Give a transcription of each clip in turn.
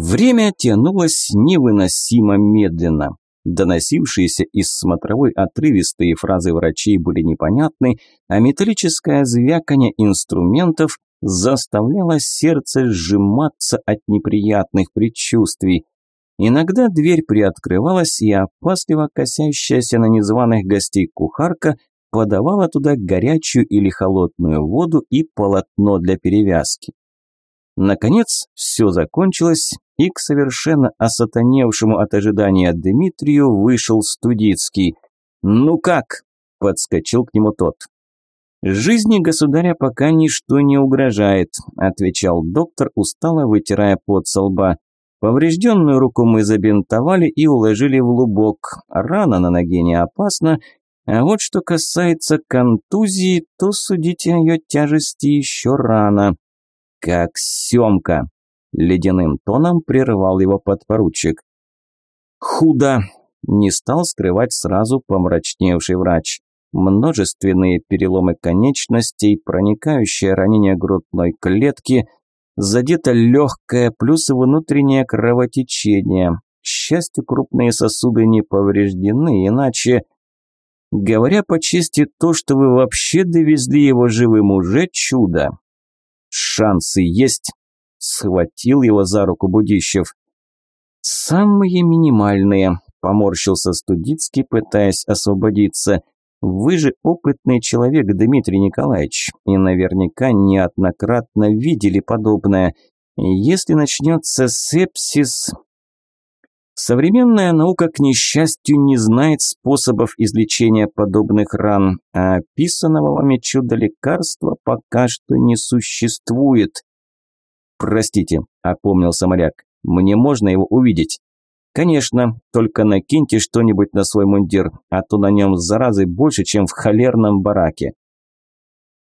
Время тянулось невыносимо медленно. Доносившиеся из смотровой отрывистые фразы врачей были непонятны, а металлическое звяканье инструментов заставляло сердце сжиматься от неприятных предчувствий. Иногда дверь приоткрывалась, и опасливо косящаяся на незваных гостей кухарка подавала туда горячую или холодную воду и полотно для перевязки. Наконец, все закончилось, и к совершенно осатаневшему от ожидания Дмитрию вышел Студицкий. «Ну как?» – подскочил к нему тот. «Жизни государя пока ничто не угрожает», – отвечал доктор, устало вытирая пот со лба. «Поврежденную руку мы забинтовали и уложили в лубок. Рана на ноге не опасна, а вот что касается контузии, то судить о ее тяжести еще рано. Как Семка!» – ледяным тоном прервал его подпоручик. «Худо!» – не стал скрывать сразу помрачневший врач. Множественные переломы конечностей, проникающее ранение грудной клетки, задето легкое, плюс внутреннее кровотечение. К счастью, крупные сосуды не повреждены, иначе... Говоря по чести, то, что вы вообще довезли его живым, уже чудо. Шансы есть? Схватил его за руку Будищев. Самые минимальные, поморщился Студицкий, пытаясь освободиться. Вы же опытный человек, Дмитрий Николаевич, и наверняка неоднократно видели подобное. Если начнется сепсис... Современная наука, к несчастью, не знает способов излечения подобных ран, а описанного вами чудо-лекарства пока что не существует. «Простите», – опомнился моряк, – «мне можно его увидеть?» «Конечно, только накиньте что-нибудь на свой мундир, а то на нем заразы больше, чем в холерном бараке».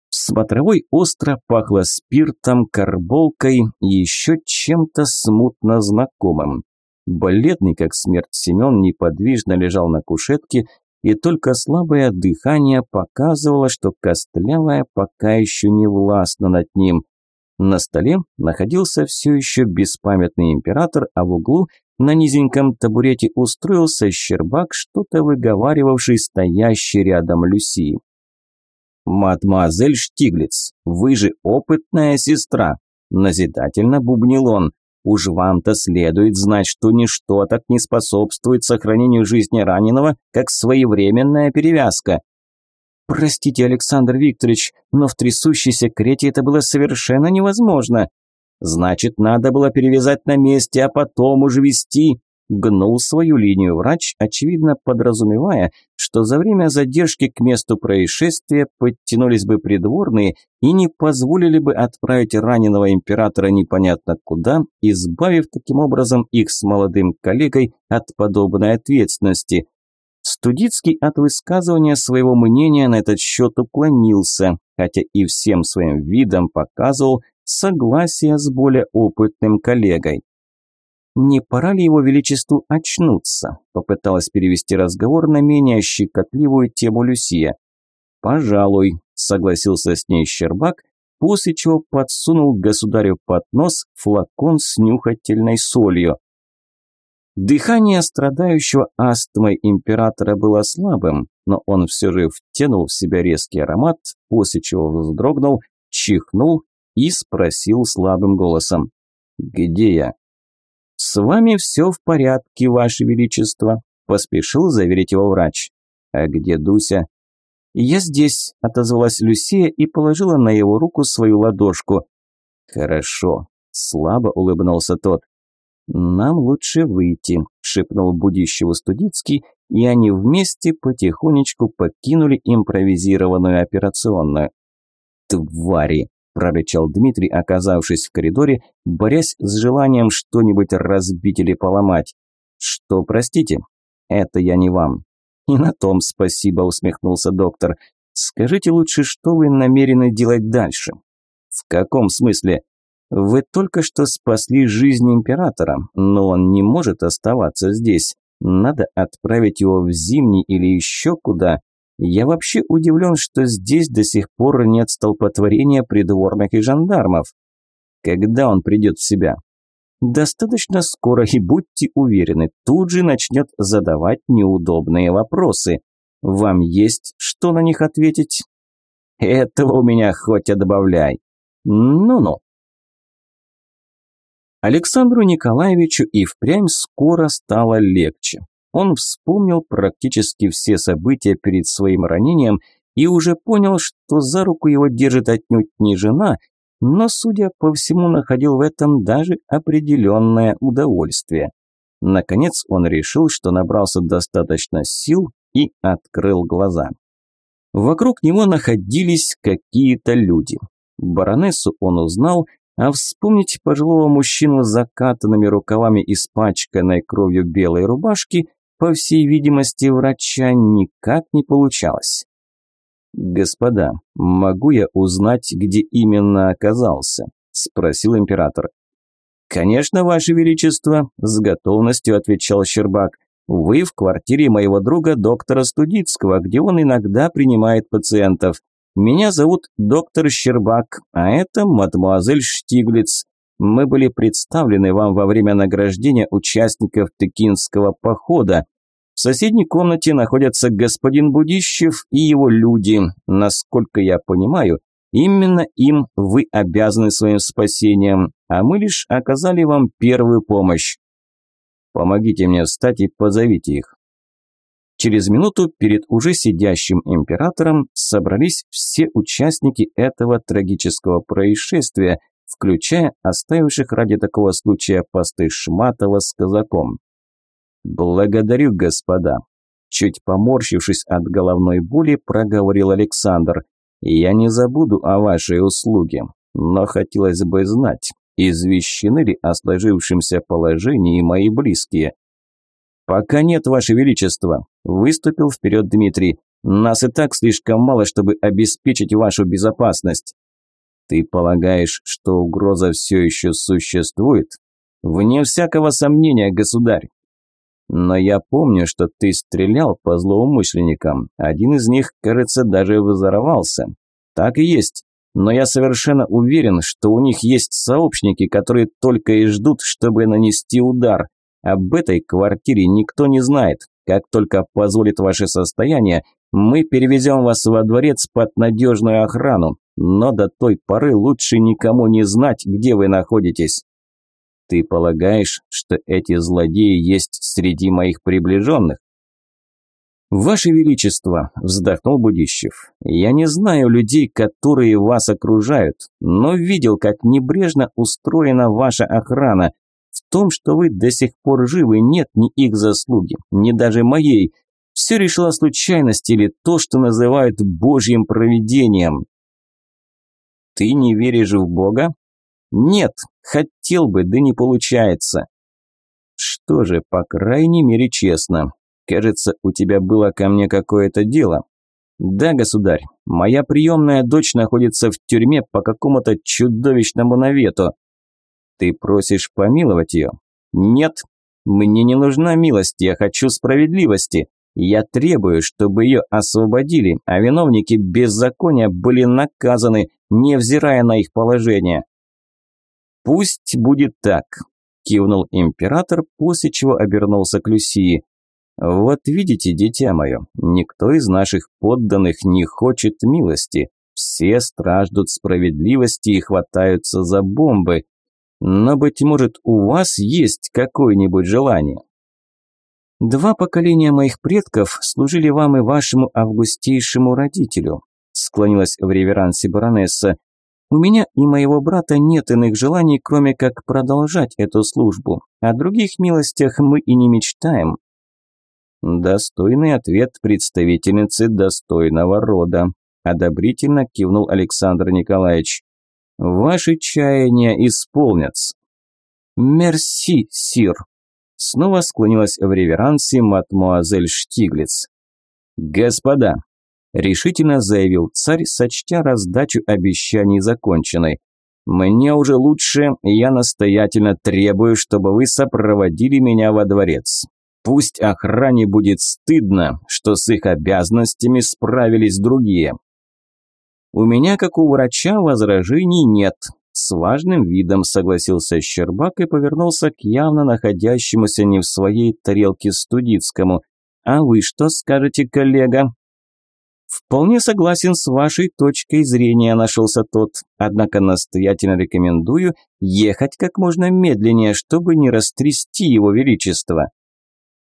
В смотровой остро пахло спиртом, карболкой и еще чем-то смутно знакомым. Бледный, как смерть, Семен неподвижно лежал на кушетке, и только слабое дыхание показывало, что костлявая пока еще не властна над ним. На столе находился все еще беспамятный император, а в углу на низеньком табурете устроился Щербак, что-то выговаривавший стоящий рядом Люси. «Мадемуазель Штиглиц, вы же опытная сестра!» – назидательно бубнил он. «Уж вам-то следует знать, что ничто так не способствует сохранению жизни раненого, как своевременная перевязка. «Простите, Александр Викторович, но в трясущейся крете это было совершенно невозможно. Значит, надо было перевязать на месте, а потом уже вести», гнул свою линию врач, очевидно подразумевая, что за время задержки к месту происшествия подтянулись бы придворные и не позволили бы отправить раненого императора непонятно куда, избавив таким образом их с молодым коллегой от подобной ответственности. Студицкий от высказывания своего мнения на этот счет уклонился, хотя и всем своим видом показывал согласие с более опытным коллегой. «Не пора ли его величеству очнуться?» – попыталась перевести разговор на менее щекотливую тему Люсия. «Пожалуй», – согласился с ней Щербак, после чего подсунул государю под нос флакон с нюхательной солью. Дыхание страдающего астмой императора было слабым, но он все же втянул в себя резкий аромат, после чего вздрогнул, чихнул и спросил слабым голосом «Где я?» «С вами все в порядке, ваше величество», – поспешил заверить его врач. «А где Дуся?» «Я здесь», – отозвалась Люсия и положила на его руку свою ладошку. «Хорошо», – слабо улыбнулся тот. «Нам лучше выйти», – шепнул Будищеву Студицкий, и они вместе потихонечку покинули импровизированную операционную. «Твари!» – прорычал Дмитрий, оказавшись в коридоре, борясь с желанием что-нибудь разбить или поломать. «Что, простите?» «Это я не вам». «И на том спасибо», – усмехнулся доктор. «Скажите лучше, что вы намерены делать дальше?» «В каком смысле?» Вы только что спасли жизнь императора, но он не может оставаться здесь. Надо отправить его в Зимний или еще куда. Я вообще удивлен, что здесь до сих пор нет столпотворения придворных и жандармов. Когда он придет в себя? Достаточно скоро, и будьте уверены, тут же начнет задавать неудобные вопросы. Вам есть что на них ответить? Этого у меня хоть отбавляй. Ну-ну. Александру Николаевичу и впрямь скоро стало легче. Он вспомнил практически все события перед своим ранением и уже понял, что за руку его держит отнюдь не жена, но, судя по всему, находил в этом даже определенное удовольствие. Наконец он решил, что набрался достаточно сил и открыл глаза. Вокруг него находились какие-то люди. Баронессу он узнал, а вспомнить пожилого мужчину с закатанными рукавами испачканной кровью белой рубашки, по всей видимости, врача никак не получалось. «Господа, могу я узнать, где именно оказался?» – спросил император. «Конечно, Ваше Величество», – с готовностью отвечал Щербак. «Вы в квартире моего друга доктора Студицкого, где он иногда принимает пациентов. Меня зовут доктор Щербак, а это мадемуазель Штиглиц. Мы были представлены вам во время награждения участников Текинского похода. В соседней комнате находятся господин Будищев и его люди. Насколько я понимаю, именно им вы обязаны своим спасением, а мы лишь оказали вам первую помощь. Помогите мне встать и позовите их. Через минуту перед уже сидящим императором собрались все участники этого трагического происшествия, включая оставивших ради такого случая посты Шматова с казаком. «Благодарю, господа», – чуть поморщившись от головной боли, проговорил Александр. «Я не забуду о вашей услуге, но хотелось бы знать, извещены ли о сложившемся положении мои близкие». «Пока нет, ваше величество», – выступил вперед Дмитрий. «Нас и так слишком мало, чтобы обеспечить вашу безопасность». «Ты полагаешь, что угроза все еще существует?» «Вне всякого сомнения, государь. Но я помню, что ты стрелял по злоумышленникам. Один из них, кажется, даже взорвался. Так и есть. Но я совершенно уверен, что у них есть сообщники, которые только и ждут, чтобы нанести удар. Об этой квартире никто не знает. Как только позволит ваше состояние, мы перевезем вас во дворец под надежную охрану. Но до той поры лучше никому не знать, где вы находитесь. Ты полагаешь, что эти злодеи есть среди моих приближенных? «Ваше Величество», – вздохнул Будищев, – «я не знаю людей, которые вас окружают, но видел, как небрежно устроена ваша охрана. Том, что вы до сих пор живы, нет ни их заслуги, ни даже моей. Все решила случайность или то, что называют Божьим провидением». «Ты не веришь в Бога?» «Нет, хотел бы, да не получается». «Что же, по крайней мере, честно. Кажется, у тебя было ко мне какое-то дело». «Да, государь, моя приемная дочь находится в тюрьме по какому-то чудовищному навету». «Ты просишь помиловать ее?» «Нет, мне не нужна милость, я хочу справедливости. Я требую, чтобы ее освободили, а виновники беззакония были наказаны, невзирая на их положение. «Пусть будет так», – кивнул император, после чего обернулся к Люсии. «Вот видите, дитя мое, никто из наших подданных не хочет милости. Все страждут справедливости и хватаются за бомбы. Но, быть может, у вас есть какое-нибудь желание?» «Два поколения моих предков служили вам и вашему августейшему родителю», склонилась в реверансе баронесса. У меня и моего брата нет иных желаний, кроме как продолжать эту службу. О других милостях мы и не мечтаем. Достойный ответ представительницы достойного рода. Одобрительно кивнул Александр Николаевич. Ваши чаяния исполнятся. Мерси, сир. Снова склонилась в реверансе мадмуазель Штиглиц. Господа, решительно заявил царь, сочтя раздачу обещаний законченной. «Мне уже лучше, я настоятельно требую, чтобы вы сопроводили меня во дворец. Пусть охране будет стыдно, что с их обязанностями справились другие». «У меня, как у врача, возражений нет», С важным видом согласился Щербак и повернулся к явно находящемуся не в своей тарелке Студицкому. «А вы что скажете, коллега?» «Вполне согласен с вашей точкой зрения», – нашелся тот. «Однако настоятельно рекомендую ехать как можно медленнее, чтобы не растрясти его величество».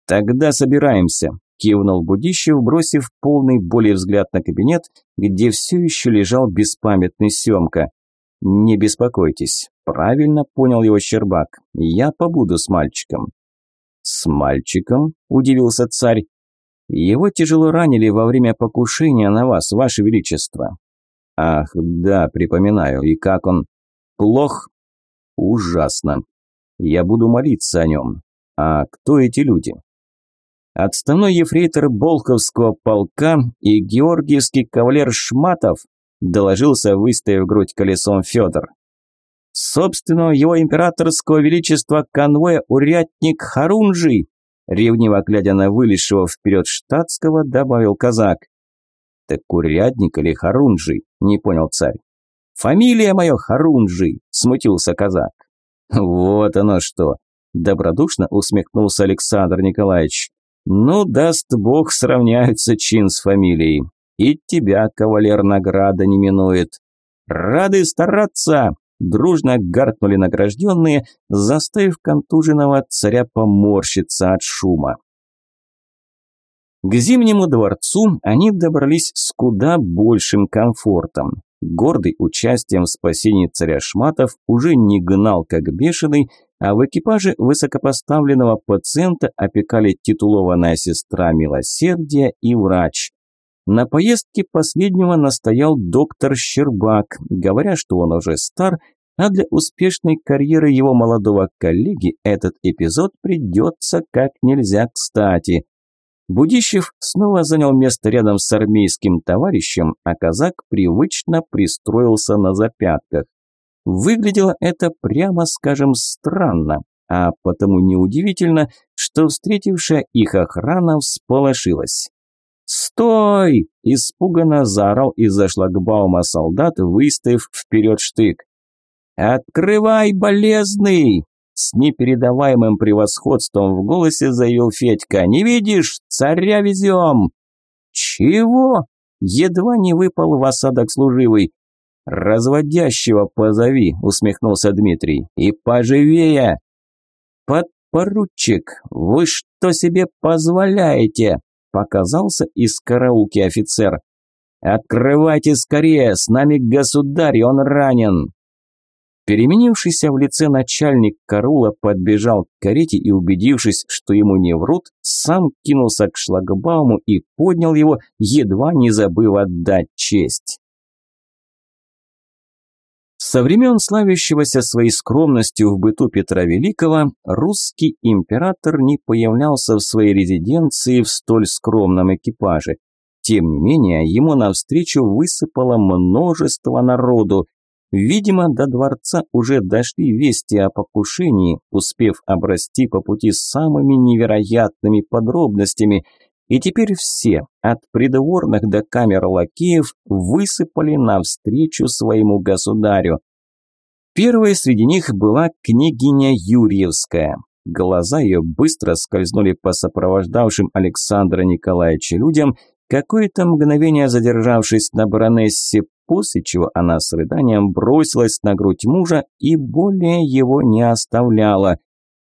«Тогда собираемся», – кивнул Будищев, бросив полный боли взгляд на кабинет, где все еще лежал беспамятный Семка. «Не беспокойтесь, правильно понял его Щербак. Я побуду с мальчиком». «С мальчиком?» – удивился царь. Его тяжело ранили во время покушения на вас, ваше величество. Ах, да, припоминаю. И как он? Плох? Ужасно. Я буду молиться о нем. А кто эти люди? Отставной ефрейтор Болховского полка и георгиевский кавалер Шматов доложился, выставив грудь колесом Федор. Собственного его императорского величества конвоя урядник Харунжий Ревниво глядя на вылезшего вперед штатского, добавил казак. «Так курятник или Харунжий?» – не понял царь. «Фамилия моя Харунжий!» – смутился казак. «Вот оно что!» – добродушно усмехнулся Александр Николаевич. «Ну, даст бог, сравняются чин с фамилией. И тебя, кавалер, награда не минует. Рады стараться!» дружно гаркнули награжденные, заставив контуженного царя поморщиться от шума. К Зимнему дворцу они добрались с куда большим комфортом. Гордый участием в спасении царя Шматов уже не гнал как бешеный, а в экипаже высокопоставленного пациента опекали титулованная сестра милосердия и врач. На поездке последнего настоял доктор Щербак, говоря, что он уже стар, а для успешной карьеры его молодого коллеги этот эпизод придется как нельзя кстати. Будищев снова занял место рядом с армейским товарищем, а казак привычно пристроился на запятках. Выглядело это, прямо скажем, странно, а потому неудивительно, что встретившая их охрана всполошилась. «Стой!» – испуганно заорал из-за шлагбаума солдат, выставив вперед штык. «Открывай, болезный!» С непередаваемым превосходством в голосе заявил Федька. «Не видишь? Царя везем!» «Чего?» Едва не выпал в осадок служивый. «Разводящего позови», усмехнулся Дмитрий. «И поживее!» «Подпоручик, вы что себе позволяете?» Показался из караулки офицер. «Открывайте скорее, с нами государь, он ранен!» Переменившийся в лице начальник караула подбежал к карете и, убедившись, что ему не врут, сам кинулся к шлагбауму и поднял его, едва не забыв отдать честь. Со времен славящегося своей скромностью в быту Петра Великого, русский император не появлялся в своей резиденции в столь скромном экипаже. Тем не менее, ему навстречу высыпало множество народу. Видимо, до дворца уже дошли вести о покушении, успев обрасти по пути самыми невероятными подробностями – и теперь все, от придворных до камер лакеев, высыпали навстречу своему государю. Первой среди них была княгиня Юрьевская. Глаза ее быстро скользнули по сопровождавшим Александра Николаевича людям, какое-то мгновение задержавшись на баронессе, после чего она с рыданием бросилась на грудь мужа и более его не оставляла.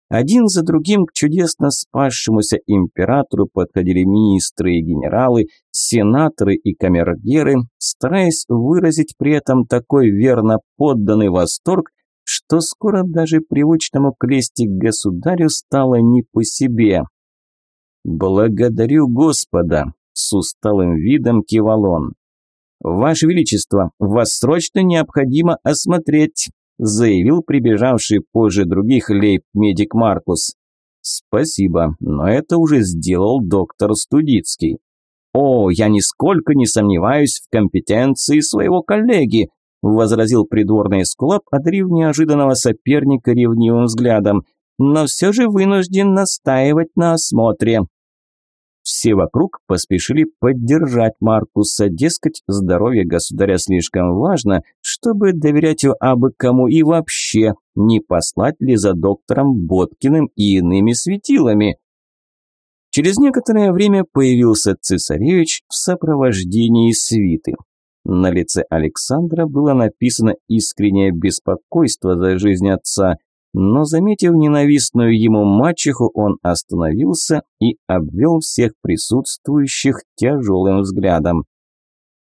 Один за другим к чудесно спасшемуся императору подходили министры и генералы, сенаторы и камергеры, стараясь выразить при этом такой верно подданный восторг, что скоро даже привычному крести государю стало не по себе. «Благодарю Господа!» – с усталым видом кивал он. «Ваше Величество, вас срочно необходимо осмотреть заявил прибежавший позже других лейб-медик Маркус. «Спасибо, но это уже сделал доктор Студицкий». «О, я нисколько не сомневаюсь в компетенции своего коллеги», возразил придворный скулап, одарив неожиданного соперника ревнивым взглядом, «но все же вынужден настаивать на осмотре». Все вокруг поспешили поддержать Маркуса, дескать, здоровье государя слишком важно, чтобы доверять его абы кому и вообще, не послать ли за доктором Боткиным и иными светилами. Через некоторое время появился цесаревич в сопровождении свиты. На лице Александра было написано искреннее беспокойство за жизнь отца, но, заметив ненавистную ему мачеху, он остановился и обвел всех присутствующих тяжелым взглядом.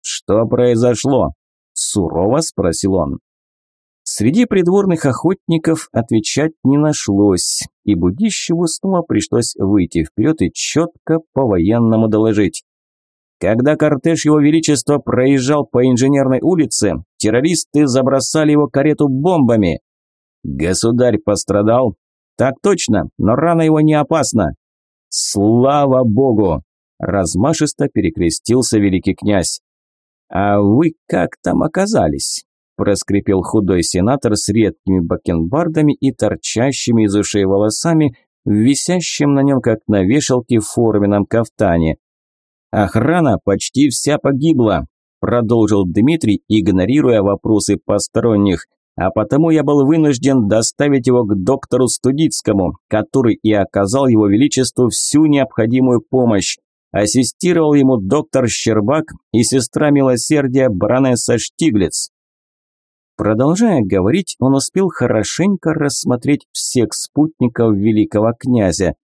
«Что произошло?» – сурово спросил он. Среди придворных охотников отвечать не нашлось, и Будищеву снова пришлось выйти вперед и четко по-военному доложить. Когда кортеж Его Величества проезжал по инженерной улице, террористы забросали его карету бомбами. Государь пострадал? Так точно, но рана его не опасна. Слава богу! Размашисто перекрестился великий князь. А вы как там оказались? Проскрипел худой сенатор с редкими бакенбардами и торчащими из ушей волосами, висящим на нем, как на вешалке, в форменном кафтане. Охрана почти вся погибла, продолжил Дмитрий, игнорируя вопросы посторонних а потому я был вынужден доставить его к доктору Студицкому, который и оказал его величеству всю необходимую помощь. Ассистировал ему доктор Щербак и сестра милосердия баронесса Штиглиц. Продолжая говорить, он успел хорошенько рассмотреть всех спутников великого князя.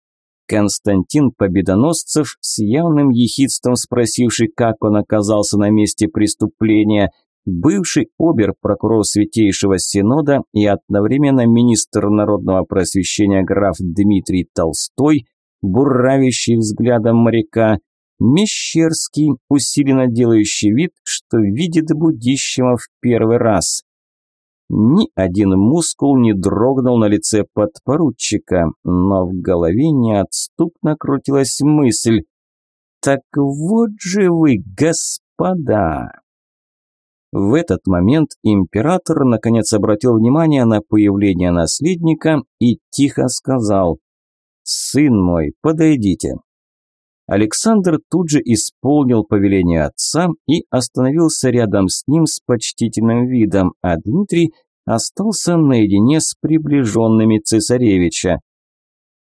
Константин Победоносцев с явным ехидством спросивший, как он оказался на месте преступления – бывший обер-прокурор Святейшего Синода и одновременно министр народного просвещения граф Дмитрий Толстой, буравящий взглядом моряка, Мещерский, усиленно делающий вид, что видит будущего в первый раз. Ни один мускул не дрогнул на лице подпоручика, но в голове неотступно крутилась мысль «Так вот же вы, господа!» В этот момент император наконец обратил внимание на появление наследника и тихо сказал «Сын мой, подойдите». Александр тут же исполнил повеление отца и остановился рядом с ним с почтительным видом, а Дмитрий остался наедине с приближенными цесаревича.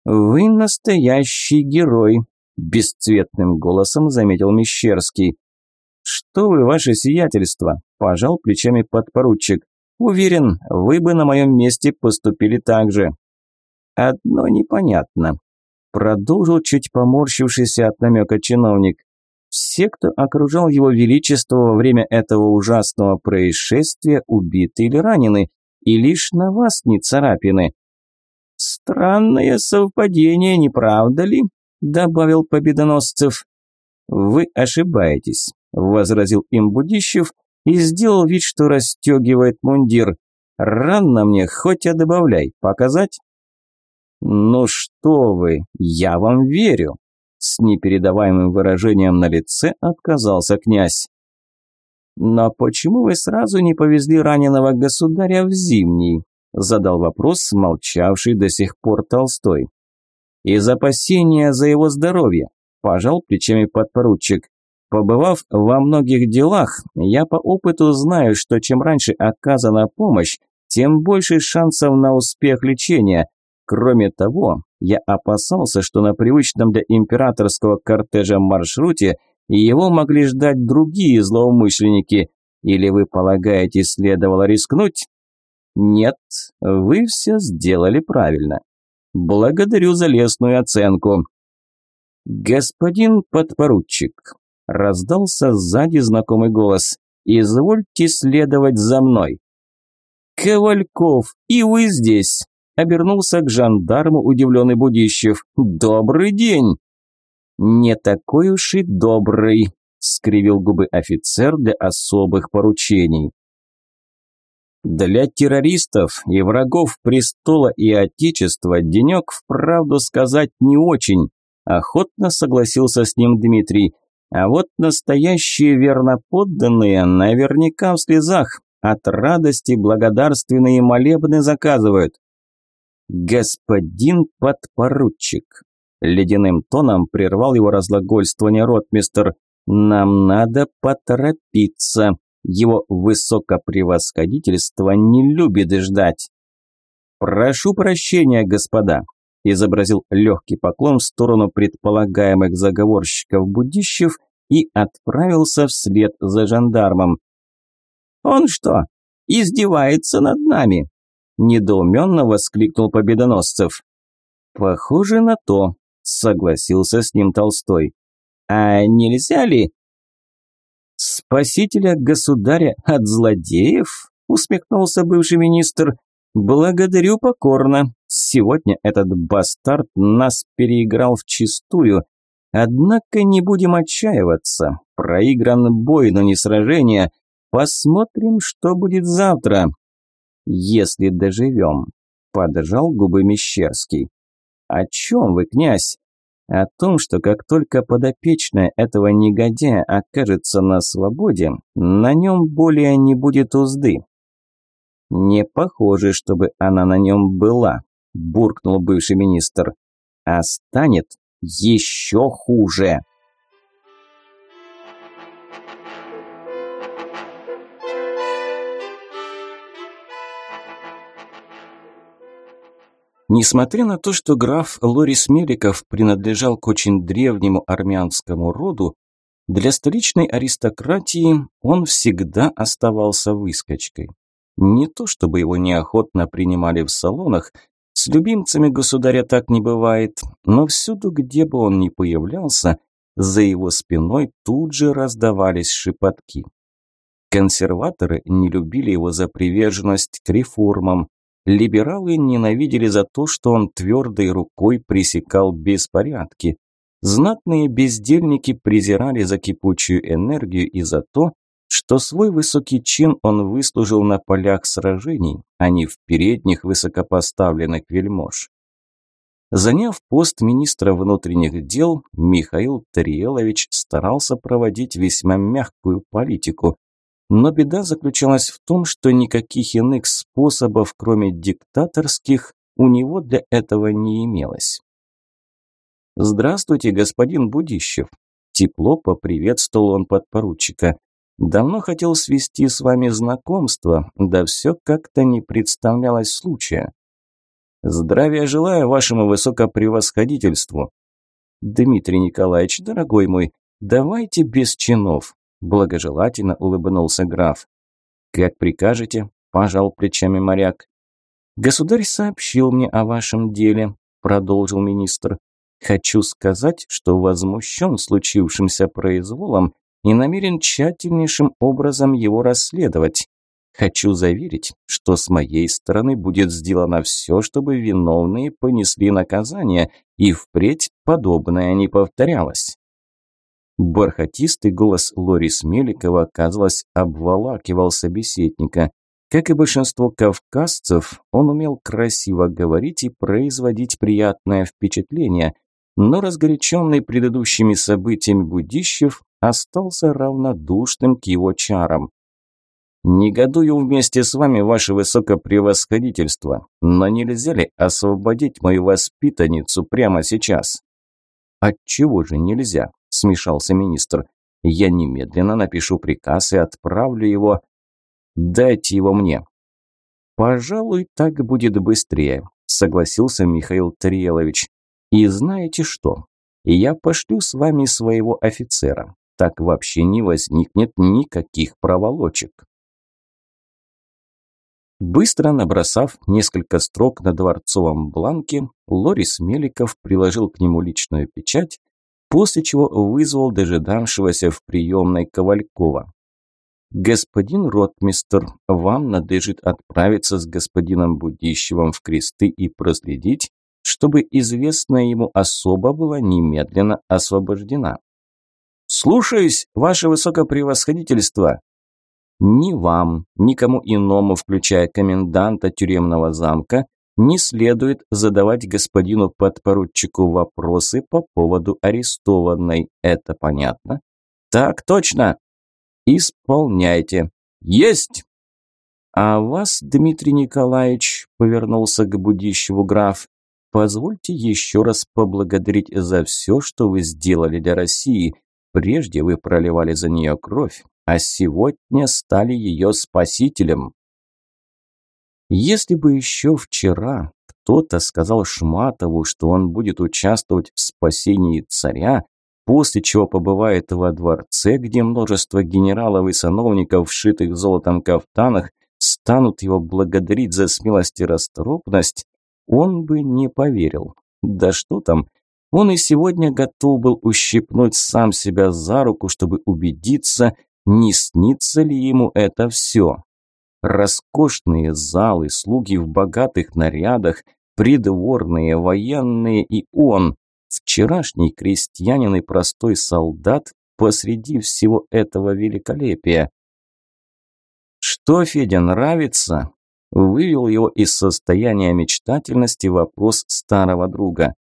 «Вы настоящий герой», – бесцветным голосом заметил Мещерский. «Что вы, ваше сиятельство?» – пожал плечами подпоручик. «Уверен, вы бы на моем месте поступили так же». «Одно непонятно», – продолжил чуть поморщившийся от намека чиновник. «Все, кто окружал его величество во время этого ужасного происшествия, убиты или ранены, и лишь на вас не царапины». «Странное совпадение, не правда ли?» – добавил Победоносцев. «Вы ошибаетесь возразил им Будищев и сделал вид, что расстегивает мундир. «Рано мне, хоть и добавляй, показать?» «Ну что вы, я вам верю!» С непередаваемым выражением на лице отказался князь. «Но почему вы сразу не повезли раненого государя в Зимний?» задал вопрос молчавший до сих пор Толстой. «Из опасения за его здоровье», пожал плечами подпоручик. Побывав во многих делах, я по опыту знаю, что чем раньше оказана помощь, тем больше шансов на успех лечения. Кроме того, я опасался, что на привычном для императорского кортежа маршруте его могли ждать другие злоумышленники. Или вы полагаете, следовало рискнуть? Нет, вы все сделали правильно. Благодарю за лестную оценку. Господин подпоручик, Раздался сзади знакомый голос. «Извольте следовать за мной». «Ковальков, и вы здесь!» Обернулся к жандарму удивленный Будищев. «Добрый день!» «Не такой уж и добрый», – скривил губы офицер для особых поручений. Для террористов и врагов престола и отечества денек, вправду сказать, не очень. Охотно согласился с ним Дмитрий. А вот настоящие верноподданные наверняка в слезах от радости благодарственные молебны заказывают. Господин подпоручик, Ледяным тоном прервал его разглагольствование ротмистер. «Нам надо поторопиться. Его высокопревосходительство не любит ждать». «Прошу прощения, господа», – изобразил легкий поклон в сторону предполагаемых заговорщиков будищев и отправился вслед за жандармом. «Он что, издевается над нами?» – недоуменно воскликнул Победоносцев. «Похоже на то», – согласился с ним Толстой. «А нельзя ли...» «Спасителя государя от злодеев?» – усмехнулся бывший министр. «Благодарю покорно. Сегодня этот бастард нас переиграл вчистую. Однако не будем отчаиваться. Проигран бой, но не сражение. Посмотрим, что будет завтра. Если доживем», – подожал губы Мещерский. «О чем вы, князь?» О том, что как только подопечная этого негодяя окажется на свободе, на нем более не будет узды. «Не похоже, чтобы она на нем была», – буркнул бывший министр. «А станет еще хуже». Несмотря на то, что граф Лорис Меликов принадлежал к очень древнему армянскому роду, для столичной аристократии он всегда оставался выскочкой. Не то чтобы его неохотно принимали в салонах, с любимцами государя так не бывает, но всюду, где бы он ни появлялся, за его спиной тут же раздавались шепотки. Консерваторы не любили его за приверженность к реформам, либералы ненавидели за то, что он твердой рукой пресекал беспорядки, знатные бездельники презирали за кипучую энергию и за то, что свой высокий чин он выслужил на полях сражений, а не в передних высокопоставленных вельмож. Заняв пост министра внутренних дел, Михаил Тариелович старался проводить весьма мягкую политику, но беда заключалась в том, что никаких иных способов, кроме диктаторских, у него для этого не имелось. «Здравствуйте, господин Будищев!» Тепло поприветствовал он подпоручика. Давно хотел свести с вами знакомство, да все как-то не представлялось случая. Здравия желаю вашему высокопревосходительству. Дмитрий Николаевич, дорогой мой, давайте без чинов, благожелательно улыбнулся граф. Как прикажете, пожал плечами моряк. Государь сообщил мне о вашем деле, продолжил министр. Хочу сказать, что возмущен случившимся произволом и намерен тщательнейшим образом его расследовать. Хочу заверить, что с моей стороны будет сделано все, чтобы виновные понесли наказание, и впредь подобное не повторялось. Бархатистый голос Лорис Меликова, казалось, обволакивал собеседника. Как и большинство кавказцев, он умел красиво говорить и производить приятное впечатление, но разгоряченный предыдущими событиями Будищев остался равнодушным к его чарам. «Негодую вместе с вами, ваше высокопревосходительство, но нельзя ли освободить мою воспитанницу прямо сейчас?» «Отчего же нельзя?» – смешался министр. «Я немедленно напишу приказ и отправлю его. Дайте его мне». «Пожалуй, так будет быстрее», – согласился Михаил Тариелович. «И знаете что? Я пошлю с вами своего офицера так вообще не возникнет никаких проволочек. Быстро набросав несколько строк на дворцовом бланке, Лорис Меликов приложил к нему личную печать, после чего вызвал дожидавшегося в приемной Ковалькова. «Господин ротмистер, вам надлежит отправиться с господином Будищевым в кресты и проследить, чтобы известная ему особа была немедленно освобождена. «Слушаюсь, ваше высокопревосходительство!» Ни вам, никому иному, включая коменданта тюремного замка, не следует задавать господину подпоручику вопросы по поводу арестованной. Это понятно? Так точно. Исполняйте. Есть! А вас, Дмитрий Николаевич, повернулся к будущему граф, позвольте еще раз поблагодарить за все, что вы сделали для России. Прежде вы проливали за нее кровь, а сегодня стали ее спасителем. Если бы еще вчера кто-то сказал Шматову, что он будет участвовать в спасении царя, после чего побывает во дворце, где множество генералов и сановников, вшитых золотом кафтанах, станут его благодарить за смелость и расторопность, он бы не поверил. Да что там, он и сегодня готов был ущипнуть сам себя за руку, чтобы убедиться, не снится ли ему это все. Роскошные залы, слуги в богатых нарядах, придворные, военные и он, вчерашний крестьянин и простой солдат посреди всего этого великолепия. «Что, Федя, нравится?» Вывел его из состояния мечтательности вопрос старого друга.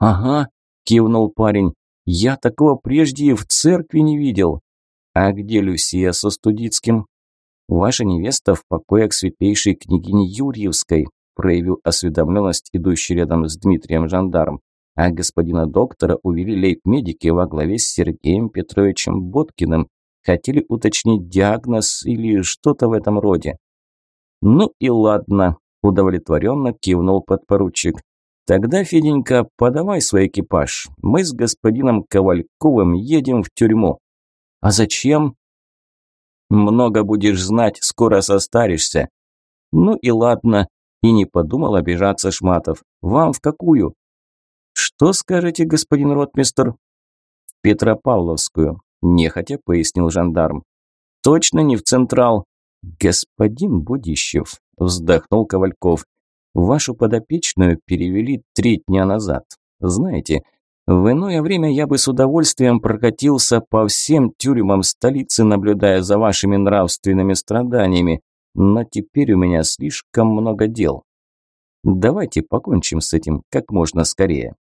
«Ага», – кивнул парень, – «я такого прежде и в церкви не видел». «А где Люсия со Студицким?» «Ваша невеста в покоях святейшей княгини Юрьевской», – проявил осведомленность идущий рядом с Дмитрием жандарм. «А господина доктора увели лейб-медики во главе с Сергеем Петровичем Боткиным, Хотели уточнить диагноз или что-то в этом роде. Ну и ладно, удовлетворенно кивнул подпоручик. Тогда, Феденька, подавай свой экипаж. Мы с господином Ковальковым едем в тюрьму. А зачем? Много будешь знать, скоро состаришься. Ну и ладно. И не подумал обижаться Шматов. Вам в какую? Что скажете, господин ротмистр? В Петропавловскую. Нехотя пояснил жандарм. Точно не в Централ. Господин Будищев, вздохнул Ковальков. Вашу подопечную перевели три дня назад. Знаете, в иное время я бы с удовольствием прокатился по всем тюрьмам столицы, наблюдая за вашими нравственными страданиями, но теперь у меня слишком много дел. Давайте покончим с этим как можно скорее.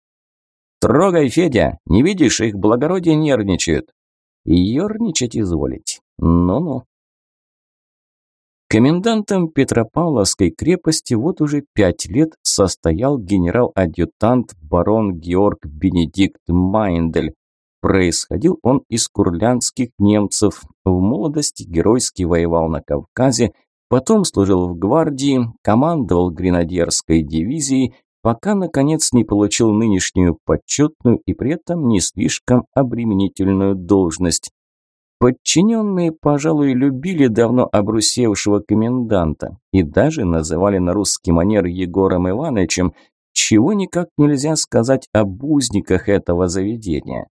«Трогай, Федя! Не видишь, их благородие нервничают!» Ёрничать изволить. Ну-ну. Комендантом Петропавловской крепости вот уже пять лет состоял генерал-адъютант барон Георг Бенедикт Майндель. Происходил он из курлянских немцев, в молодости геройски воевал на Кавказе, потом служил в гвардии, командовал гренадерской дивизией пока, наконец, не получил нынешнюю почетную и при этом не слишком обременительную должность. Подчиненные, пожалуй, любили давно обрусевшего коменданта и даже называли на русский манер Егором Ивановичем, чего никак нельзя сказать об узниках этого заведения.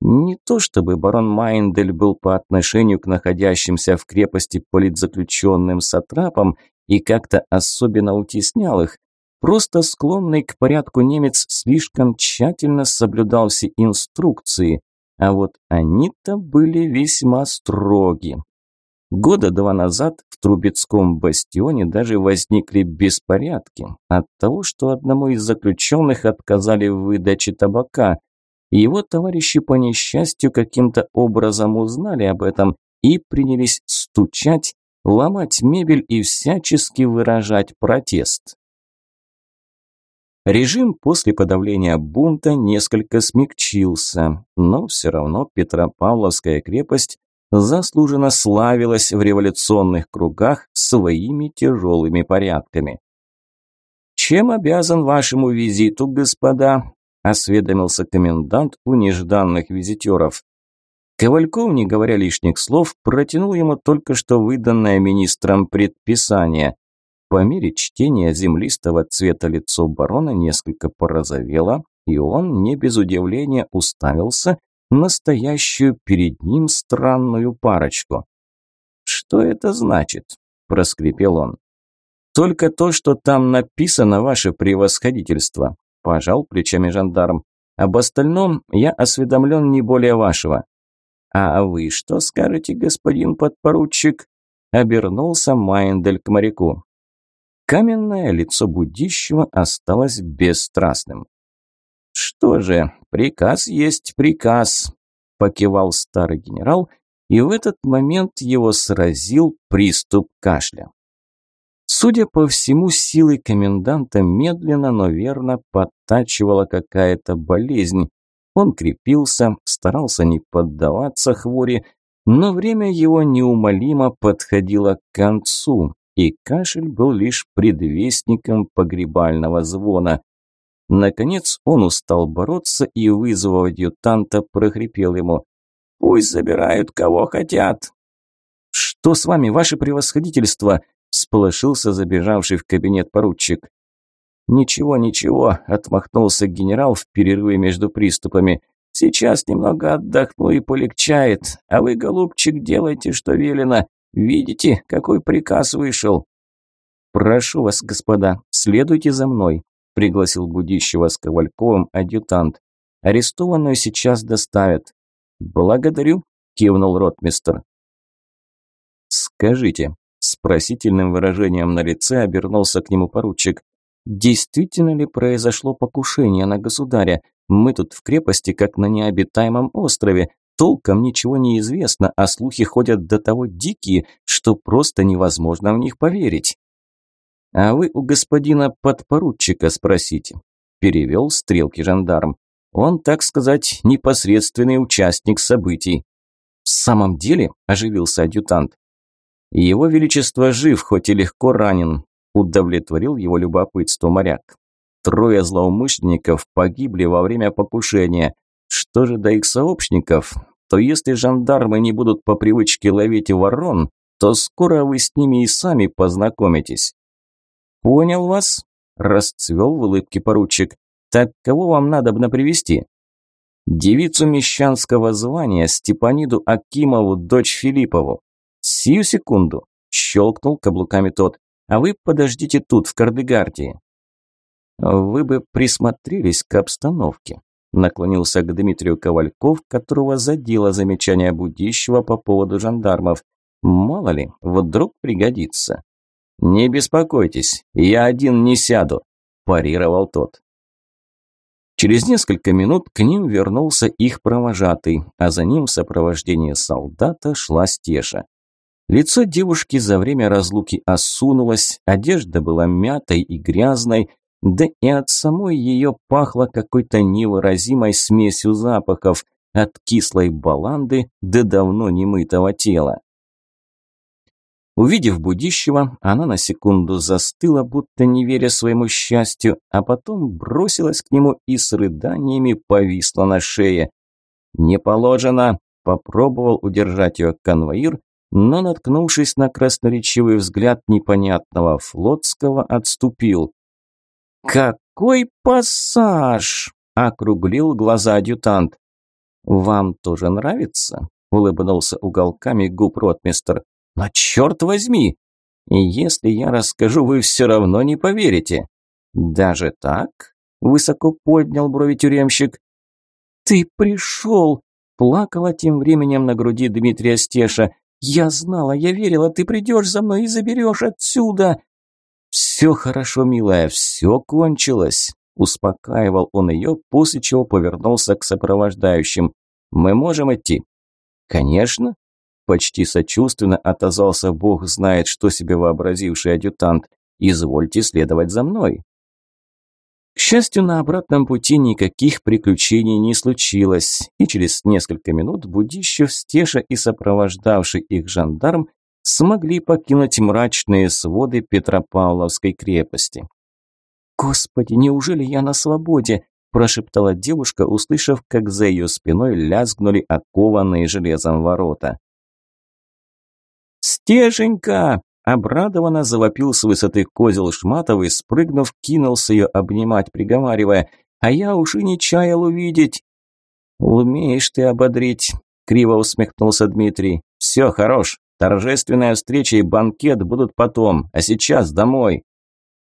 Не то чтобы барон Майндель был по отношению к находящимся в крепости политзаключенным сатрапам и как-то особенно утеснял их, Просто склонный к порядку немец слишком тщательно соблюдал все инструкции, а вот они-то были весьма строги. Года два назад в Трубецком бастионе даже возникли беспорядки от того, что одному из заключенных отказали в выдаче табака. Его товарищи по несчастью каким-то образом узнали об этом и принялись стучать, ломать мебель и всячески выражать протест. Режим после подавления бунта несколько смягчился, но все равно Петропавловская крепость заслуженно славилась в революционных кругах своими тяжелыми порядками. «Чем обязан вашему визиту, господа?» – осведомился комендант у нежданных визитеров. Ковальков, не говоря лишних слов, протянул ему только что выданное министром предписание. По мере чтения землистого цвета лицо барона несколько порозовело, и он не без удивления уставился на стоящую перед ним странную парочку. «Что это значит?» – проскрипел он. «Только то, что там написано, ваше превосходительство», – пожал плечами жандарм. «Об остальном я осведомлен не более вашего». «А вы что скажете, господин подпоручик?» – обернулся Майндель к моряку. Каменное лицо будущего осталось бесстрастным. «Что же, приказ есть приказ», – покивал старый генерал, и в этот момент его сразил приступ кашля. Судя по всему, силы коменданта медленно, но верно подтачивала какая-то болезнь. Он крепился, старался не поддаваться хвори, но время его неумолимо подходило к концу, и кашель был лишь предвестником погребального звона. Наконец он устал бороться и, вызвав адъютанта, прохрипел ему. «Пусть забирают, кого хотят». «Что с вами, ваше превосходительство?» – сполошился забежавший в кабинет поручик. «Ничего, ничего», – отмахнулся генерал в перерыве между приступами. «Сейчас немного отдохну и полегчает, а вы, голубчик, делайте, что велено. Видите, какой приказ вышел?» «Прошу вас, господа, следуйте за мной», – пригласил Будищева с Ковальковым адъютант. «Арестованную сейчас доставят». «Благодарю», – кивнул ротмистр. «Скажите», – с просительным выражением на лице обернулся к нему поручик. Действительно ли произошло покушение на государя? Мы тут в крепости, как на необитаемом острове. Толком ничего не известно, а слухи ходят до того дикие, что просто невозможно в них поверить. А вы у господина подпоручика спросите. Перевел стрелки жандарм. Он, так сказать, непосредственный участник событий. В самом деле, оживился адъютант. Его величество жив, хоть и легко ранен. Удовлетворил его любопытство моряк. Трое злоумышленников погибли во время покушения. Что же до их сообщников, то если жандармы не будут по привычке ловить ворон, то скоро вы с ними и сами познакомитесь. Понял вас? Расцвел в улыбке поручик. Так кого вам надо бы привести? Девицу мещанского звания Степаниду Акимову, дочь Филиппову. Сию секунду. Щелкнул каблуками тот. А вы подождите тут, в Кардегардии. Вы бы присмотрелись к обстановке. Наклонился к Дмитрию Ковальков, которого задело замечание будущего по поводу жандармов. Мало ли, вдруг пригодится. «Не беспокойтесь, я один не сяду», – парировал тот. Через несколько минут к ним вернулся их провожатый, а за ним в сопровождении солдата шла стеша. Лицо девушки за время разлуки осунулось, одежда была мятой и грязной, да и от самой ее пахло какой-то невыразимой смесью запахов, от кислой баланды до давно немытого тела. Увидев будущего, она на секунду застыла, будто не веря своему счастью, а потом бросилась к нему и с рыданиями повисла на шее. «Не положено!» – попробовал удержать ее конвоир, но, наткнувшись на красноречивый взгляд непонятного флотского, отступил. «Какой пассаж!» – округлил глаза адъютант. «Вам тоже нравится?» – улыбнулся уголками губ ротмистер. «Но черт возьми! Если я расскажу, вы все равно не поверите». «Даже так?» – высоко поднял брови тюремщик. «Ты пришел!» – плакала тем временем на груди Дмитрия Стеша. «Я знала, я верила, ты придешь за мной и заберешь отсюда!» «Все хорошо, милая, все кончилось!» Успокаивал он ее, после чего повернулся к сопровождающим. «Мы можем идти?» «Конечно!» Почти сочувственно отозвался Бог знает, что себе вообразивший адъютант. «Извольте следовать за мной!» К счастью, на обратном пути никаких приключений не случилось, и через несколько минут Будищев, Стеша и сопровождавший их жандарм смогли покинуть мрачные своды Петропавловской крепости. «Господи, неужели я на свободе?» – прошептала девушка, услышав, как за ее спиной лязгнули окованные железом ворота. «Стеженька!» Обрадованно завопил с высоты козел Шматов и, спрыгнув, кинулся ее обнимать, приговаривая, «А я уж не чаял увидеть». «Умеешь ты ободрить», – криво усмехнулся Дмитрий. «Все, хорош. Торжественная встреча и банкет будут потом, а сейчас домой».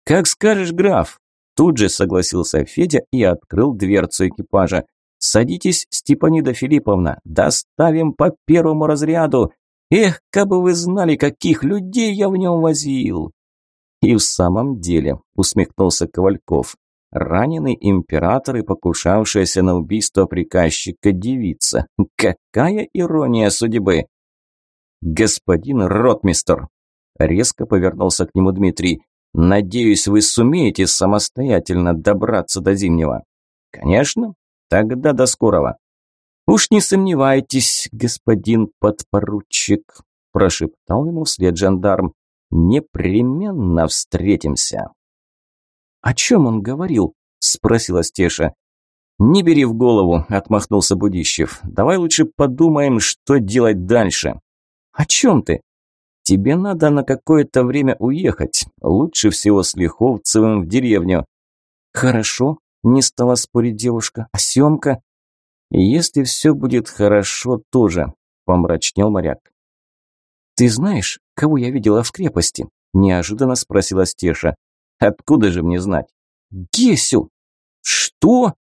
«Как скажешь, граф», – тут же согласился Федя и открыл дверцу экипажа. «Садитесь, Степанида Филипповна, доставим по первому разряду. Эх, кабы вы знали, каких людей я в нем возил!» «И в самом деле», – усмехнулся Ковальков, – «раненый император и покушавшаяся на убийство приказчика девица. Какая ирония судьбы!» «Господин ротмистер!» резко повернулся к нему Дмитрий. Надеюсь, вы сумеете самостоятельно добраться до Зимнего. Конечно. Тогда до скорого. Уж не сомневайтесь, господин подпоручик, прошептал ему вслед жандарм. Непременно встретимся. О чем он говорил? спросила Стеша. «Не бери в голову», – отмахнулся Будищев. «Давай лучше подумаем, что делать дальше». «О чем ты?» «Тебе надо на какое-то время уехать. Лучше всего с Лиховцевым в деревню». «Хорошо», – не стала спорить девушка. «А съемка?» «Если все будет хорошо, тоже», – помрачнел моряк. «Ты знаешь, кого я видела в крепости?» – неожиданно спросила Стеша. «Откуда же мне знать?» «Гесю!» «Что?»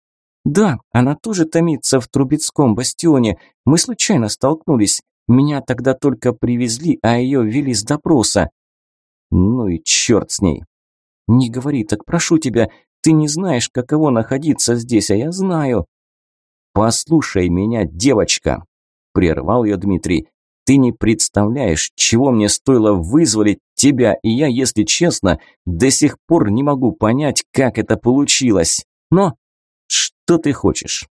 «Да, она тоже томится в Трубецком бастионе. Мы случайно столкнулись. Меня тогда только привезли, а ее вели с допроса». «Ну и черт с ней». «Не говори так, прошу тебя. Ты не знаешь, каково находиться здесь, а я знаю». «Послушай меня, девочка», – прервал ее Дмитрий. «Ты не представляешь, чего мне стоило вызволить тебя, и я, если честно, до сих пор не могу понять, как это получилось. Но что ты хочешь?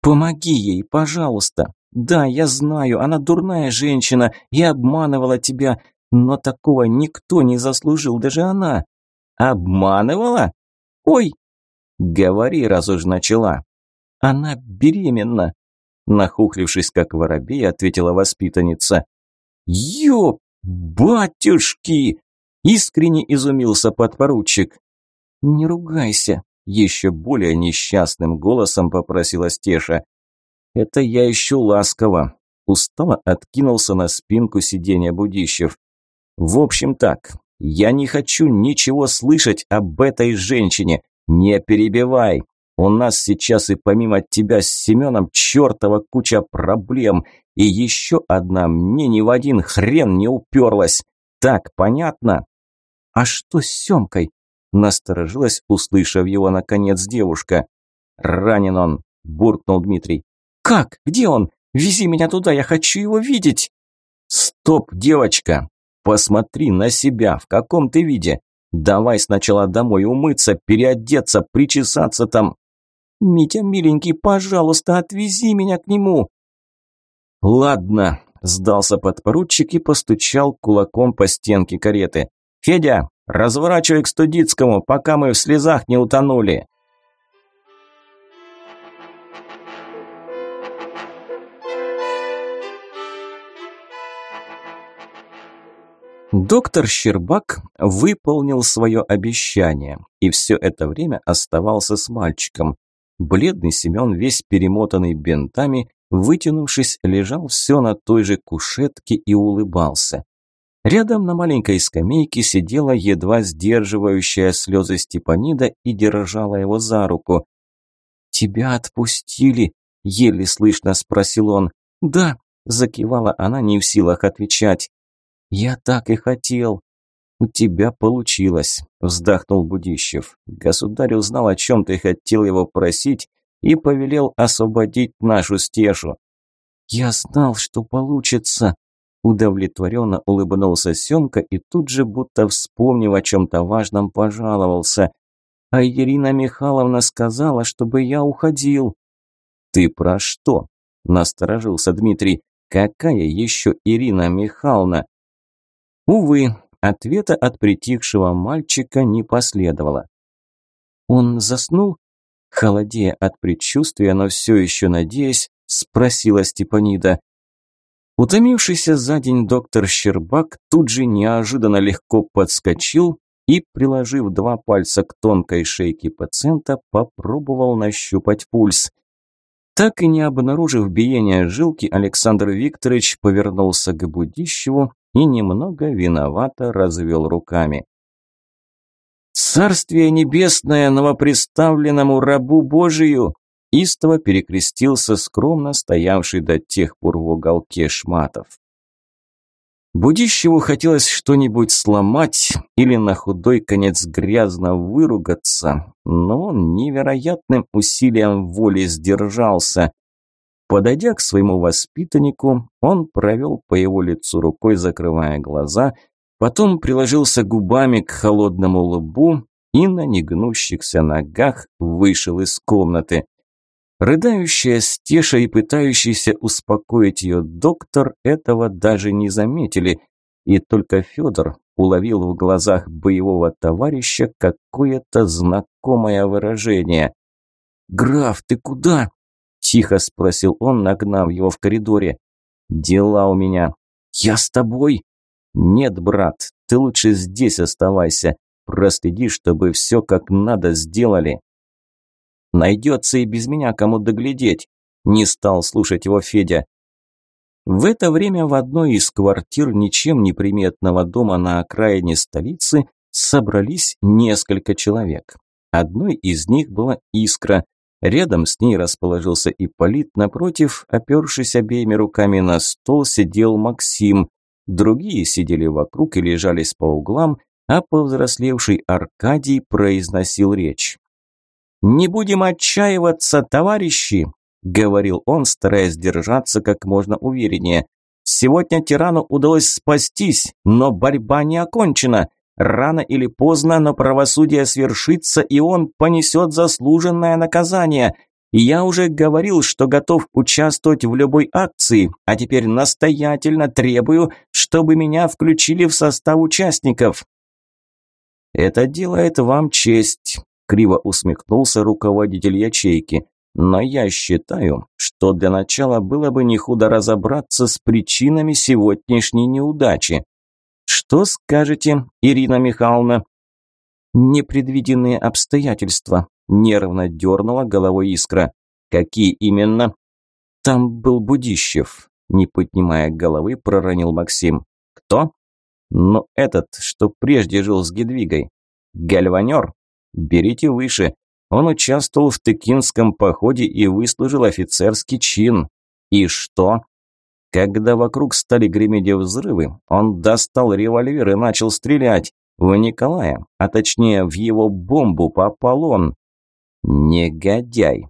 Помоги ей, пожалуйста. Да, я знаю, она дурная женщина и обманывала тебя, но такого никто не заслужил, даже она. Обманывала? Ой! Говори, раз уж начала. Она беременна. Нахухлившись, как воробей, ответила воспитанница. Ёп, батюшки! Искренне изумился подпоручик. Не ругайся, еще более несчастным голосом попросила Стеша. «Это я еще ласково». Устало откинулся на спинку сиденья Будищев. «В общем так, я не хочу ничего слышать об этой женщине. Не перебивай. У нас сейчас и помимо тебя с Семеном чертова куча проблем. И еще одна мне ни в один хрен не уперлась. Так, понятно?» «А что с Семкой?» Насторожилась, услышав его наконец девушка. «Ранен он!» – буркнул Дмитрий. «Как? Где он? Вези меня туда, я хочу его видеть!» «Стоп, девочка! Посмотри на себя, в каком ты виде! Давай сначала домой умыться, переодеться, причесаться там!» «Митя, миленький, пожалуйста, отвези меня к нему!» «Ладно», – сдался подпоручик и постучал кулаком по стенке кареты. «Федя, Разворачивай к Студицкому, пока мы в слезах не утонули. Доктор Щербак выполнил свое обещание и все это время оставался с мальчиком. Бледный Семен, весь перемотанный бинтами, вытянувшись, лежал все на той же кушетке и улыбался. Рядом на маленькой скамейке сидела едва сдерживающая слезы Степанида и держала его за руку. «Тебя отпустили?» – еле слышно спросил он. «Да», – закивала она, не в силах отвечать. «Я так и хотел». «У тебя получилось», – вздохнул Будищев. «Государь узнал, о чем ты хотел его просить, и повелел освободить нашу стешу». «Я знал, что получится», Удовлетворенно улыбнулся Семка и тут же, будто вспомнив о чем-то важном, пожаловался. А Ирина Михайловна сказала, чтобы я уходил. «Ты про что?» – насторожился Дмитрий. «Какая еще Ирина Михайловна?» Увы, ответа от притихшего мальчика не последовало. «Он заснул?» Холодея от предчувствия, но все еще надеясь, спросила Степанида. Утомившийся за день доктор Щербак тут же неожиданно легко подскочил и, приложив два пальца к тонкой шейке пациента, попробовал нащупать пульс. Так и не обнаружив биения жилки, Александр Викторович повернулся к Будищеву и немного виновато развел руками. «Царствие небесное новоприставленному рабу Божию!» Истово перекрестился скромно стоявший до тех пор в уголке Шматов. Будищеву хотелось что-нибудь сломать или на худой конец грязно выругаться, но он невероятным усилием воли сдержался. Подойдя к своему воспитаннику, он провел по его лицу рукой, закрывая глаза, потом приложился губами к холодному лбу и на негнущихся ногах вышел из комнаты. Рыдающая Стеша и пытающийся успокоить ее доктор этого даже не заметили, и только Федор уловил в глазах боевого товарища какое-то знакомое выражение. «Граф, ты куда?» – тихо спросил он, нагнав его в коридоре. «Дела у меня». «Я с тобой?» «Нет, брат, ты лучше здесь оставайся. Проследи, чтобы все как надо сделали». Найдется и без меня кому доглядеть. Не стал слушать его Федя. В это время в одной из квартир ничем не приметного дома на окраине столицы собрались несколько человек. Одной из них была Искра. Рядом с ней расположился Ипполит, напротив, опершись обеими руками на стол, сидел Максим. Другие сидели вокруг и лежались по углам, а повзрослевший Аркадий произносил речь. «Не будем отчаиваться, товарищи!» – говорил он, стараясь держаться как можно увереннее. «Сегодня тирану удалось спастись, но борьба не окончена. Рано или поздно, но правосудие свершится, и он понесет заслуженное наказание. Я уже говорил, что готов участвовать в любой акции, а теперь настоятельно требую, чтобы меня включили в состав участников». «Это делает вам честь», Криво усмехнулся руководитель ячейки. Но я считаю, что для начала было бы не худо разобраться с причинами сегодняшней неудачи. Что скажете, Ирина Михайловна? Непредвиденные обстоятельства, нервно дернула головой искра. Какие именно? Там был Будищев, не поднимая головы, проронил Максим. Кто? Ну, этот, что прежде жил с Гедвигой. Гальванер? Берите выше. Он участвовал в Тыкинском походе и выслужил офицерский чин. И что? Когда вокруг стали греметь взрывы, он достал револьвер и начал стрелять. В Николая, а точнее в его бомбу попал он. Негодяй.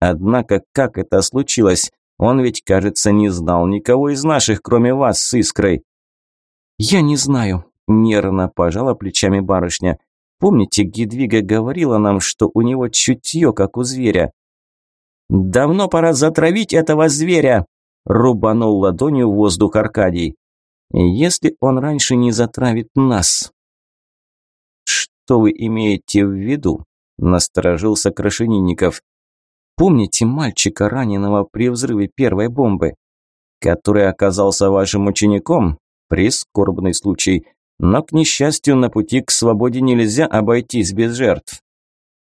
Однако как это случилось? Он ведь, кажется, не знал никого из наших, кроме вас с Искрой. «Я не знаю», – нервно пожала плечами барышня. Помните, Гедвига говорила нам, что у него чутье, как у зверя? «Давно пора затравить этого зверя!» – рубанул ладонью воздух Аркадий. «Если он раньше не затравит нас». «Что вы имеете в виду?» – насторожился Крашенинников. «Помните мальчика, раненого при взрыве первой бомбы, который оказался вашим учеником? Прискорбный случай. Но, к несчастью, на пути к свободе нельзя обойтись без жертв.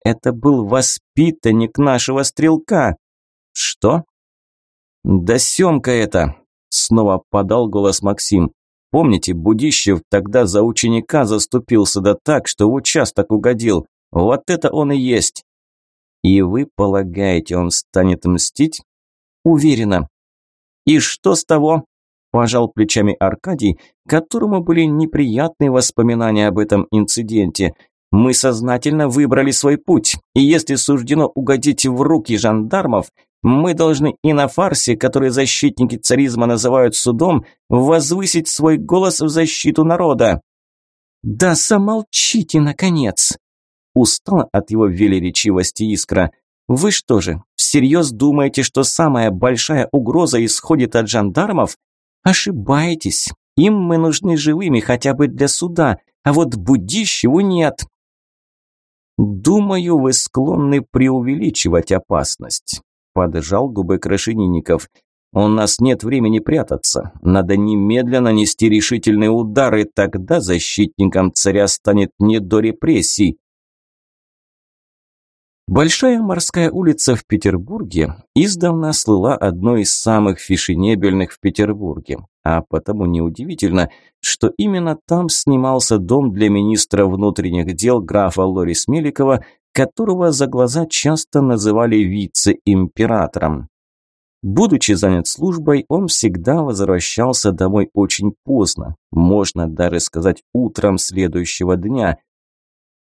Это был воспитанник нашего стрелка. Что? Да Семка это! Снова подал голос Максим. Помните, Будищев тогда за ученика заступился да так, что в участок угодил. Вот это он и есть. И вы полагаете, он станет мстить? Уверена. И что с того? Пожал плечами Аркадий, которому были неприятные воспоминания об этом инциденте. Мы сознательно выбрали свой путь, и если суждено угодить в руки жандармов, мы должны и на фарсе, который защитники царизма называют судом, возвысить свой голос в защиту народа. Да замолчите, наконец! Устала от его велеречивости искра. Вы что же, всерьез думаете, что самая большая угроза исходит от жандармов? Ошибаетесь. Им мы нужны живыми хотя бы для суда, а вот Будищеву нет. Думаю, вы склонны преувеличивать опасность. Поджал губы Крашенинников. У нас нет времени прятаться. Надо немедленно нести решительные удары, тогда защитникам царя станет не до репрессий. Большая морская улица в Петербурге издавна слыла одной из самых фешенебельных в Петербурге, а потому неудивительно, что именно там снимался дом для министра внутренних дел графа Лорис Меликова, которого за глаза часто называли вице-императором. Будучи занят службой, он всегда возвращался домой очень поздно, можно даже сказать утром следующего дня –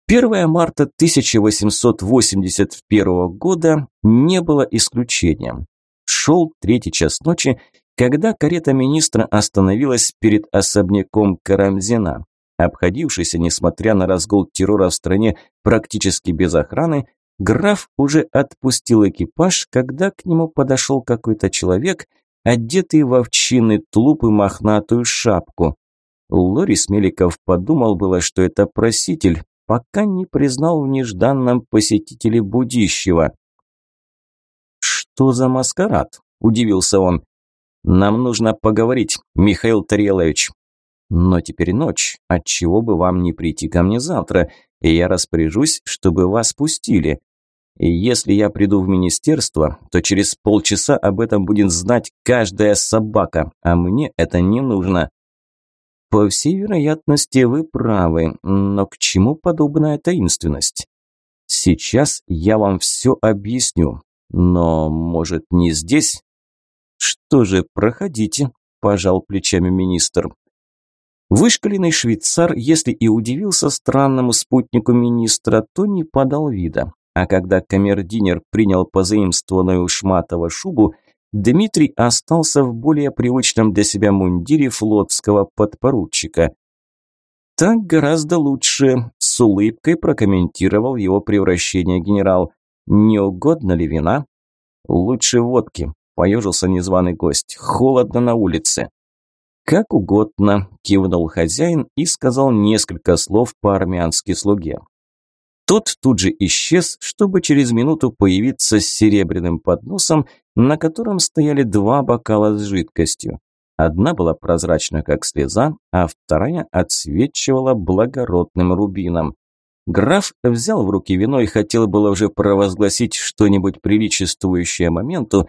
1 марта 1881 года не было исключением. Шел третий час ночи, когда карета министра остановилась перед особняком Карамзина. Обходившийся, несмотря на разгул террора в стране, практически без охраны, граф уже отпустил экипаж, когда к нему подошел какой-то человек, одетый в овчинный тулуп и мохнатую шапку. Лорис Меликов подумал было, что это проситель, пока не признал в нежданном посетителе будущего. «Что за маскарад?» – удивился он. «Нам нужно поговорить, Михаил Тарелович». «Но теперь ночь, отчего бы вам не прийти ко мне завтра, и я распоряжусь, чтобы вас пустили. И если я приду в министерство, то через полчаса об этом будет знать каждая собака, а мне это не нужно». По всей вероятности, вы правы, но к чему подобная таинственность? Сейчас я вам все объясню, но, может, не здесь? Что же, проходите, пожал плечами министр. Вышкаленный швейцар, если и удивился странному спутнику министра, то не подал вида. А когда камердинер принял позаимствованную Шматова шубу, Дмитрий остался в более привычном для себя мундире флотского подпоручика. «Так гораздо лучше», – с улыбкой прокомментировал его превращение генерал. «Не угодно ли вина?» «Лучше водки», – поежился незваный гость. «Холодно на улице». «Как угодно», – кивнул хозяин и сказал несколько слов по-армянски слуге. Тот тут же исчез, чтобы через минуту появиться с серебряным подносом, на котором стояли два бокала с жидкостью. Одна была прозрачна, как слеза, а вторая отсвечивала благородным рубином. Граф взял в руки вино и хотел было уже провозгласить что-нибудь приличествующее моменту,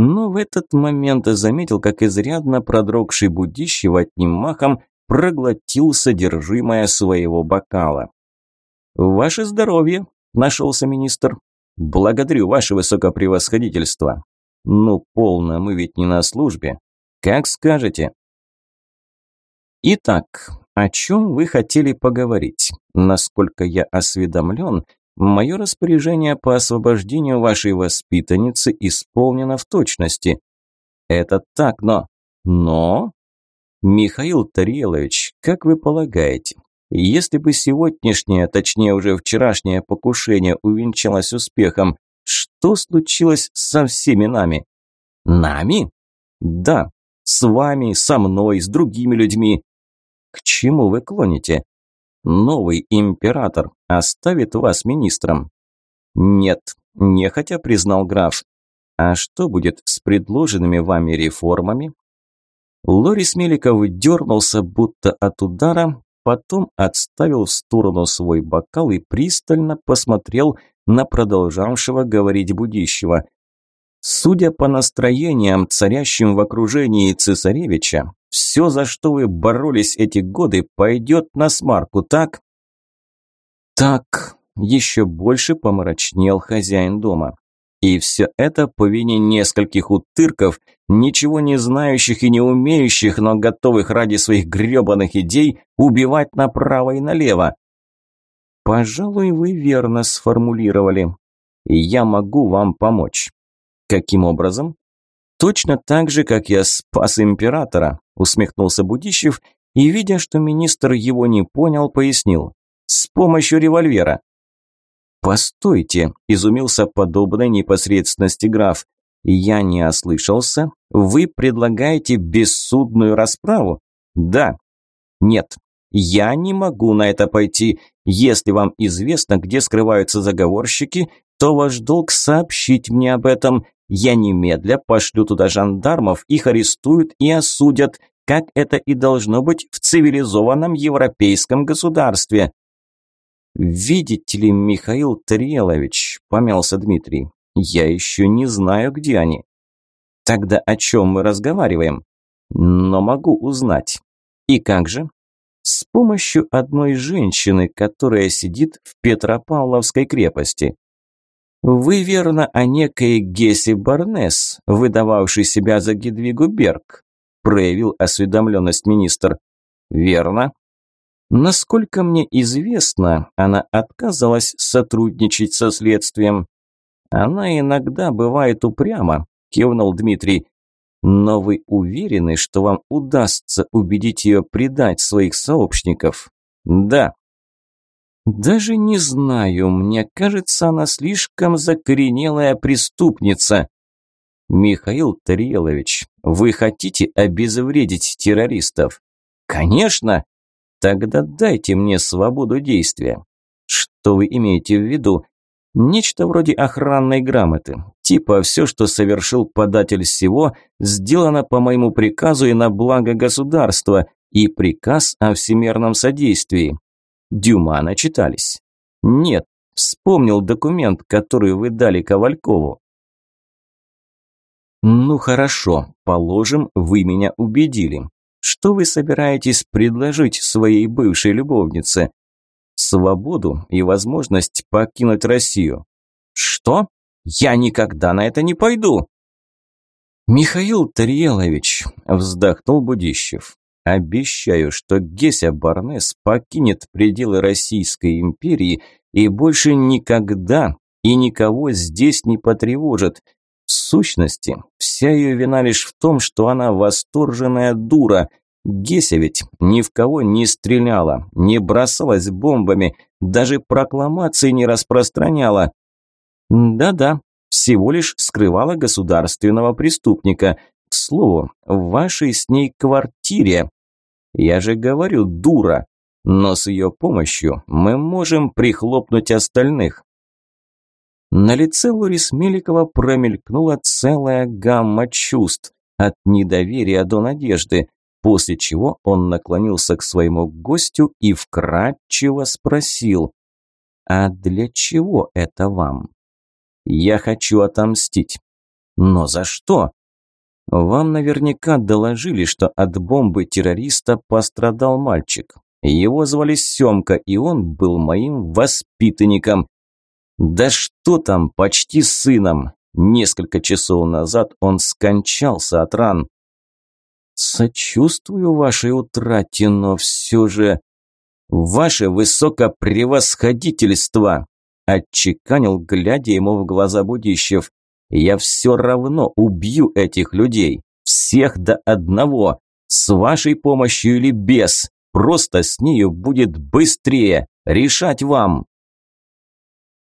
но в этот момент заметил, как изрядно продрогший будищев одним махом проглотил содержимое своего бокала. «Ваше здоровье!» – нашелся министр. «Благодарю, ваше высокопревосходительство!» «Ну, полно, мы ведь не на службе. Как скажете!» «Итак, о чем вы хотели поговорить? Насколько я осведомлен, мое распоряжение по освобождению вашей воспитанницы исполнено в точности». «Это так, но...» «Но...» «Михаил Тарелович, как вы полагаете, если бы сегодняшнее, точнее уже вчерашнее покушение увенчалось успехом, что случилось со всеми нами? Нами? Да, с вами, со мной, с другими людьми. К чему вы клоните? Новый император оставит вас министром. Нет, нехотя признал граф. А что будет с предложенными вами реформами? Лорис Меликов дернулся, будто от удара, потом отставил в сторону свой бокал и пристально посмотрел на продолжавшего говорить будущего. Судя по настроениям, царящим в окружении цесаревича, все, за что вы боролись эти годы, пойдет на смарку, так? Так, еще больше помрачнел хозяин дома. И все это по вине нескольких утырков, ничего не знающих и не умеющих, но готовых ради своих гребаных идей убивать направо и налево. Пожалуй, вы верно сформулировали. Я могу вам помочь. Каким образом? Точно так же, как я спас императора, усмехнулся Будищев и, видя, что министр его не понял, пояснил. С помощью револьвера. «Постойте», – изумился подобной непосредственности граф. «Я не ослышался? Вы предлагаете бессудную расправу?» «Да». «Нет, я не могу на это пойти. Если вам известно, где скрываются заговорщики, то ваш долг сообщить мне об этом. Я немедля пошлю туда жандармов, их арестуют и осудят, как это и должно быть в цивилизованном европейском государстве. «Видите ли, Михаил Тарелович», – помялся Дмитрий, – «я еще не знаю, где они». «Тогда о чем мы разговариваем?» «Но могу узнать». «И как же?» «С помощью одной женщины, которая сидит в Петропавловской крепости». «Вы верно о некой Гессе Барнес, выдававшей себя за Гедвигу Берг», проявил осведомленность министр. «Верно. Насколько мне известно, она отказалась сотрудничать со следствием. Она иногда бывает упряма, кивнул Дмитрий. Но вы уверены, что вам удастся убедить ее предать своих сообщников? Да. Даже не знаю, мне кажется, она слишком закоренелая преступница. Михаил Тарелович, вы хотите обезвредить террористов? Конечно. Тогда дайте мне свободу действия. Что вы имеете в виду? Нечто вроде охранной грамоты. Типа все, что совершил податель всего, сделано по моему приказу и на благо государства, и приказ о всемерном содействии. Дюма начитались. Нет, вспомнил документ, который вы дали Ковалькову. Ну хорошо, положим, вы меня убедили. Что вы собираетесь предложить своей бывшей любовнице? Свободу и возможность покинуть Россию. Что? Я никогда на это не пойду. Михаил Тариелович, вздохнул Будищев. Обещаю, что Геся Барнес покинет пределы Российской империи и больше никогда и никого здесь не потревожит. В сущности, вся ее вина лишь в том, что она восторженная дура. Геся ведь ни в кого не стреляла, не бросалась бомбами, даже прокламации не распространяла. Да-да, всего лишь скрывала государственного преступника. К слову, в вашей с ней квартире. Я же говорю, дура. Но с ее помощью мы можем прихлопнуть остальных. На лице Лорис Меликова промелькнула целая гамма чувств, от недоверия до надежды, после чего он наклонился к своему гостю и вкратчиво спросил, «А для чего это вам?» «Я хочу отомстить». «Но за что?» «Вам наверняка доложили, что от бомбы террориста пострадал мальчик. Его звали Семка, и он был моим воспитанником. Да что там, почти сыном. Несколько часов назад он скончался от ран. Сочувствую вашей утрате, но все же... Ваше высокопревосходительство, отчеканил, глядя ему в глаза Будищев. Я все равно убью этих людей. Всех до одного. С вашей помощью или без. Просто с нею будет быстрее. Решать вам.